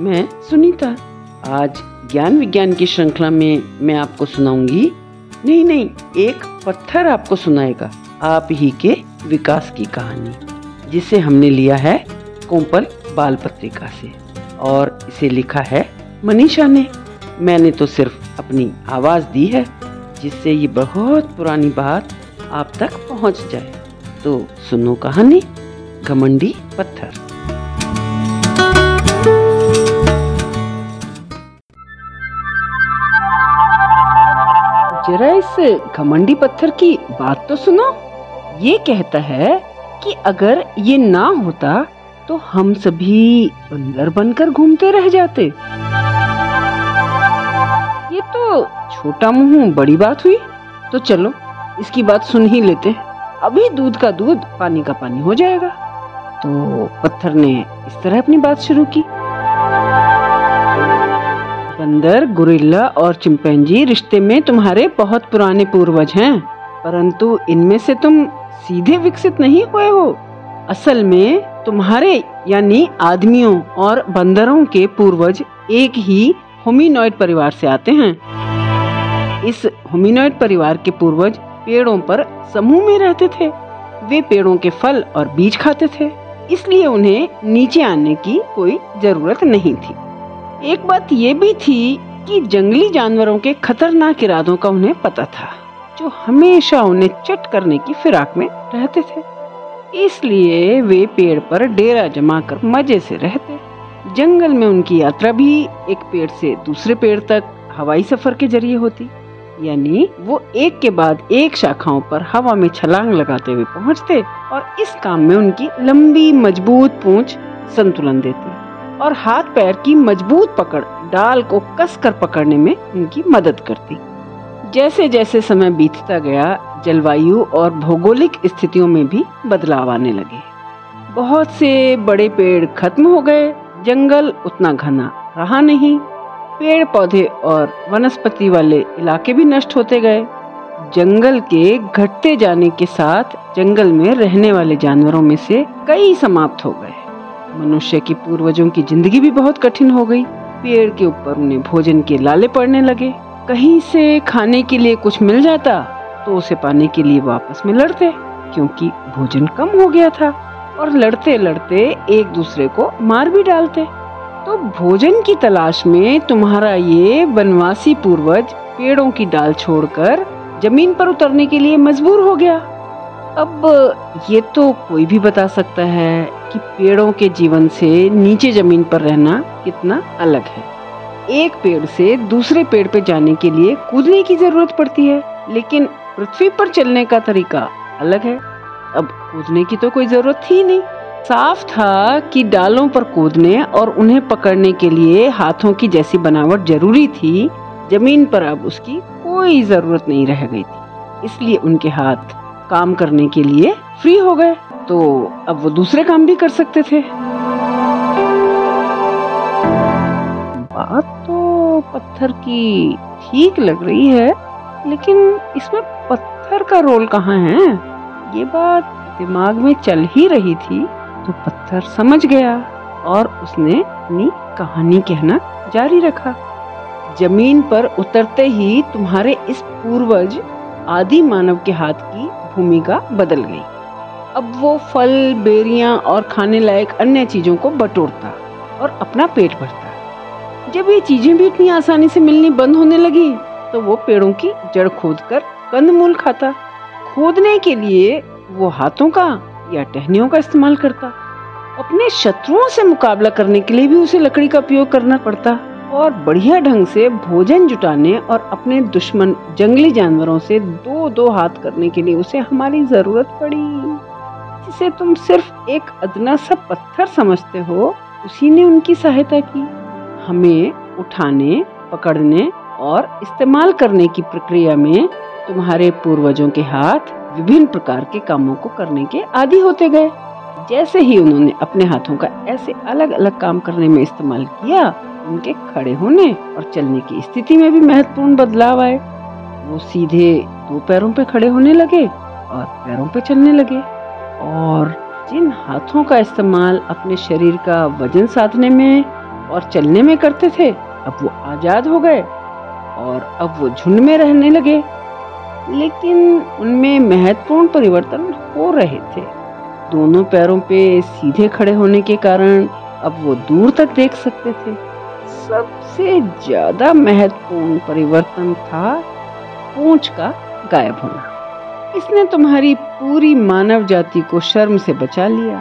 मैं, सुनीता। आज ज्ञान विज्ञान की श्रृंखला में मैं आपको सुनाऊँगी। नहीं नहीं, एक पत्थर आपको सुनाएगा। आप ही के विकास की कहानी, जिसे हमने लिया है कोम्पल बाल पत्रिका से। और इसे लिखा है मनीषा ने। मैंने तो सिर्फ़ अपनी आवाज़ दी है, जिससे ये बहुत पुरानी बात आप तक पहुँच जाए। तो सुनो कहानी, घमंडी पत्थर। जरा इस घमंडी पत्थर की बात तो सुनो। ये कहता है कि अगर ये ना होता तो हम सभी बंदर बनकर घूमते रह जाते। ये तो छोटा मुँह, बड़ी बात हुई। तो चलो, इसकी बात सुन ही लेते अभी दूध का दूध, पानी का पानी हो जाएगा। तो पत्थर ने इस तरह अपनी बात शुरू की। बंदर, गुरिल्ला और चिंपैंजी रिश्ते में तुम्हारे बहुत पुराने पूर्वज हैं, परंतु इनमें से तुम सीधे विकसित नहीं हुए हो। असल में तुम्हारे, यानी आदमियों और बंदरों के पूर्वज एक ही होमिनॉइड परिवार से आते हैं। इस होमिनॉइड परिवार के पूर्वज पेड़ों पर समूह में रहते थे। वे पेड़ों के फल और बीज खाते थे, इसलिए उन्हें नीचे आने की कोई ज़रूरत नहीं थी। एक बात ये भी थी कि जंगली जानवरों के खतरनाक इरादों का उन्हें पता था, जो हमेशा उन्हें चट करने की फिराक में रहते थे। इसलिए वे पेड़ पर डेरा जमा कर मज़े से रहते। जंगल में उनकी यात्रा भी एक पेड़ से दूसरे पेड़ तक हवाई सफ़र के ज़रिए होती, यानी वो एक के बाद एक शाखाओं पर हवा में छलांग लगाते हुए पहुँचते और इस काम में उनकी लंबी, मज़बूत पूंछ संतुलन देती। और हाथ पैर की मज़बूत पकड़ डाल को कसकर पकड़ने में उनकी मदद करती। जैसे जैसे समय बीतता गया, जलवायु और भौगोलिक स्थितियों में भी बदलाव आने लगे। बहुत से बड़े पेड़ खत्म हो गए, जंगल उतना घना रहा नहीं। पेड़ पौधे और वनस्पति वाले इलाके भी नष्ट होते गए। जंगल के घटते जाने के साथ जंगल में रहने वाले जानवरों में से कई समाप्त हो गए। मनुष्य की पूर्वजों की ज़िंदगी भी बहुत कठिन हो गई। पेड़ के ऊपर उन्हें भोजन के लाले पड़ने लगे। कहीं से खाने के लिए कुछ मिल जाता तो उसे पाने के लिए वापस में लड़ते, क्योंकि भोजन कम हो गया था। और लड़ते लड़ते एक दूसरे को मार भी डालते। तो भोजन की तलाश में तुम्हारा ये वनवासी पूर्वज पेड़ों की डाल छोड़कर ज़मीन पर उतरने के लिए मजबूर हो गया। अब ये तो कोई भी बता सकता है कि पेड़ों के जीवन से नीचे ज़मीन पर रहना कितना अलग है। एक पेड़ से दूसरे पेड़ पे जाने के लिए कूदने की ज़रूरत पड़ती है, लेकिन पृथ्वी पर चलने का तरीका अलग है। अब कूदने की तो कोई ज़रूरत थी नहीं। साफ़ था कि डालों पर कूदने और उन्हें पकड़ने के लिए हाथों की जैसी बनावट ज़रूरी थी। ज़मीन पर अब उसकी कोई ज़रूरत नहीं रह गई थी। इसलिए उनके हाथ काम करने के लिए फ्री हो गए। तो अब वो दूसरे काम भी कर सकते थे। बात तो पत्थर की ठीक लग रही है, लेकिन इसमें पत्थर का रोल कहाँ है? ये बात दिमाग में चल ही रही थी तो पत्थर समझ गया और उसने अपनी कहानी कहना जारी रखा। ज़मीन पर उतरते ही तुम्हारे इस पूर्वज आदि मानव के हाथ की भूमिका बदल गई। अब वो फल, बेरियाँ और खाने लायक अन्य चीज़ों को बटोरता और अपना पेट भरता। जब ये चीज़ें भी इतनी आसानी से मिलनी बंद होने लगी तो वो पेड़ों की जड़ खोद खोदकर कंदमूल खाता। खोदने के लिए वो हाथों का या टहनियों का इस्तेमाल करता। अपने शत्रुओं से मुकाबला करने के लिए भी उसे लकड़ी का उपयोग करना पड़ता और बढ़िया ढंग से भोजन जुटाने और अपने दुश्मन जंगली जानवरों से दो दो हाथ करने के लिए उसे हमारी ज़रूरत पड़ी। जिसे तुम सिर्फ़ एक अदना सा पत्थर समझते हो, उसी ने उनकी सहायता की। हमें उठाने, पकड़ने और इस्तेमाल करने की प्रक्रिया में तुम्हारे पूर्वजों के हाथ विभिन्न प्रकार के कामों को करने के आदि होते गए। जैसे ही उन्होंने अपने हाथों का ऐसे अलग अलग काम करने में इस्तेमाल किया, उनके खड़े होने और चलने की स्थिति में भी महत्वपूर्ण बदलाव आए। वो सीधे दो पैरों पे खड़े होने लगे और पैरों पे चलने लगे। और जिन हाथों का इस्तेमाल अपने शरीर का वज़न साधने में और चलने में करते थे, अब वो आज़ाद हो गए और अब वो झुंड में रहने लगे। लेकिन उनमें महत्वपूर्ण परिवर्तन हो रहे थे। दोनों पैरों पे सीधे खड़े होने के कारण अब वो दूर तक देख सकते थे। सबसे ज़्यादा महत्वपूर्ण परिवर्तन था पूंछ का गायब होना। इसने तुम्हारी पूरी मानव जाति को शर्म से बचा लिया।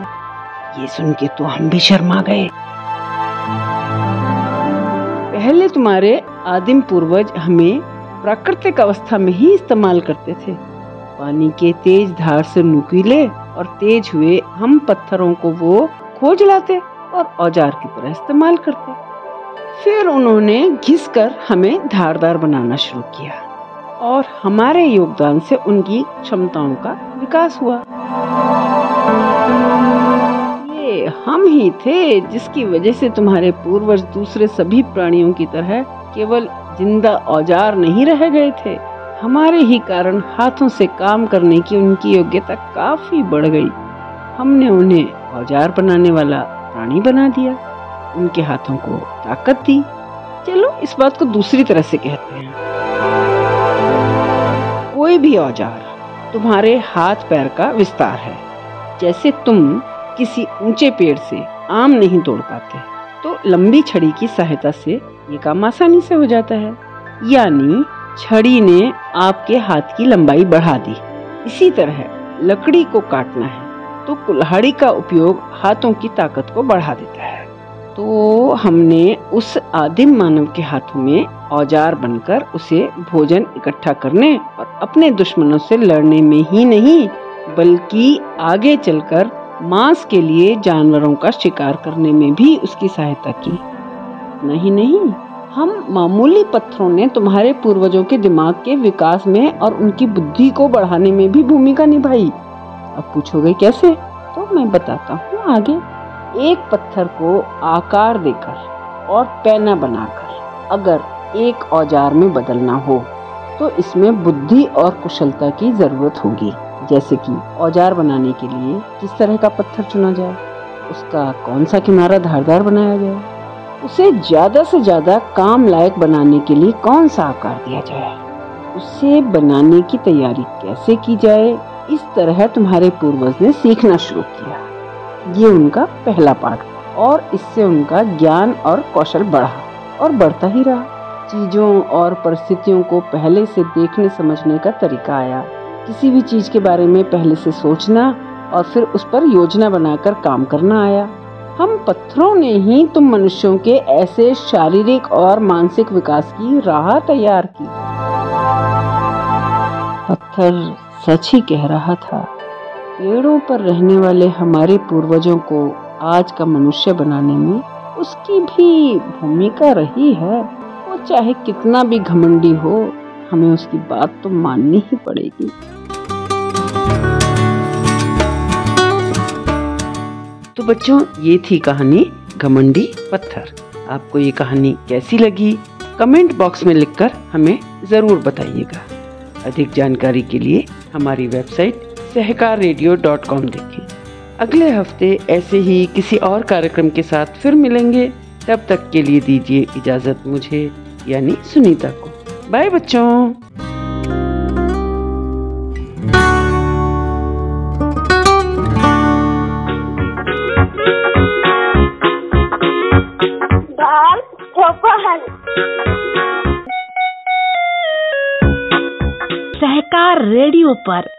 ये सुन के तो हम भी शर्मा गए। पहले तुम्हारे आदिम पूर्वज हमें प्राकृतिक अवस्था में ही इस्तेमाल करते थे। पानी के तेज धार से नुकीले और तेज हुए हम पत्थरों को वो खोज लाते और औज़ार की तरह इस्तेमाल करते। फिर उन्होंने घिस कर हमें धारदार बनाना शुरू किया। और हमारे योगदान से उनकी क्षमताओं का विकास हुआ। ये हम ही थे जिसकी वजह से तुम्हारे पूर्वज दूसरे सभी प्राणियों की तरह केवल ज़िंदा औज़ार नहीं रह गए थे। हमारे ही कारण हाथों से काम करने की उनकी योग्यता काफ़ी बढ़ गई। हमने उन्हें औज़ार बनाने वाला प्राणी बना दिया। उनके हाथों को ताकत दी। चलो इस बात को दूसरी तरह से कहते हैं। कोई भी औज़ार तुम्हारे हाथ पैर का विस्तार है। जैसे तुम किसी ऊँचे पेड़ से आम नहीं तोड़ पाते तो लंबी छड़ी की सहायता से ये काम आसानी से हो जाता है। यानी छड़ी ने आपके हाथ की लंबाई बढ़ा दी। इसी तरह लकड़ी को काटना है तो कुल्हाड़ी का उपयोग हाथों की ताकत को बढ़ा देता है। तो हमने उस आदिम मानव के हाथों में औज़ार बनकर उसे भोजन इकट्ठा करने और अपने दुश्मनों से लड़ने में ही नहीं, बल्कि आगे चलकर मांस के लिए जानवरों का शिकार करने में भी उसकी सहायता की। नहीं नहीं, हम मामूली पत्थरों ने तुम्हारे पूर्वजों के दिमाग के विकास में और उनकी बुद्धि को बढ़ाने में भी भूमिका निभाई। अब पूछोगे कैसे? तो मैं बताता हूँ आगे। एक पत्थर को आकार देकर और पैना बनाकर अगर एक औज़ार में बदलना हो तो इसमें बुद्धि और कुशलता की ज़रूरत होगी। जैसे कि औज़ार बनाने के लिए किस तरह का पत्थर चुना जाए, उसका कौन सा किनारा धारदार बनाया जाए, उसे ज़्यादा से ज़्यादा काम लायक बनाने के लिए कौन सा आकार दिया जाए उसे बनाने की तैयारी कैसे की जाए, इस तरह तुम्हारे पूर्वज ने सीखना शुरू किया। ये उनका पहला पाठ और इससे उनका ज्ञान और कौशल बढ़ा और बढ़ता ही रहा। चीज़ों और परिस्थितियों को पहले से देखने समझने का तरीका आया। किसी भी चीज़ के बारे में पहले से सोचना और फिर उस पर योजना बनाकर काम करना आया। हम पत्थरों ने ही तुम मनुष्यों के ऐसे शारीरिक और मानसिक विकास की राह तैयार की। पत्थर सच ही कह रहा था। पेड़ों पर रहने वाले हमारे पूर्वजों को आज का मनुष्य बनाने में उसकी भी भूमिका रही है। वो चाहे कितना भी घमंडी हो, हमें उसकी बात तो माननी ही पड़ेगी। तो बच्चों, ये थी कहानी घमंडी पत्थर। आपको ये कहानी कैसी लगी? कमेंट बॉक्स में लिखकर हमें ज़रूर बताइएगा। अधिक जानकारी के लिए हमारी website Sahkar radio dot com देखें अगले हफ़्ते ऐसे ही किसी और कार्यक्रम के साथ फिर मिलेंगे। तब तक के लिए दीजिए इजाज़त मुझे यानी सुनीता को। बाय बच्चों। सहकार रेडियो पर।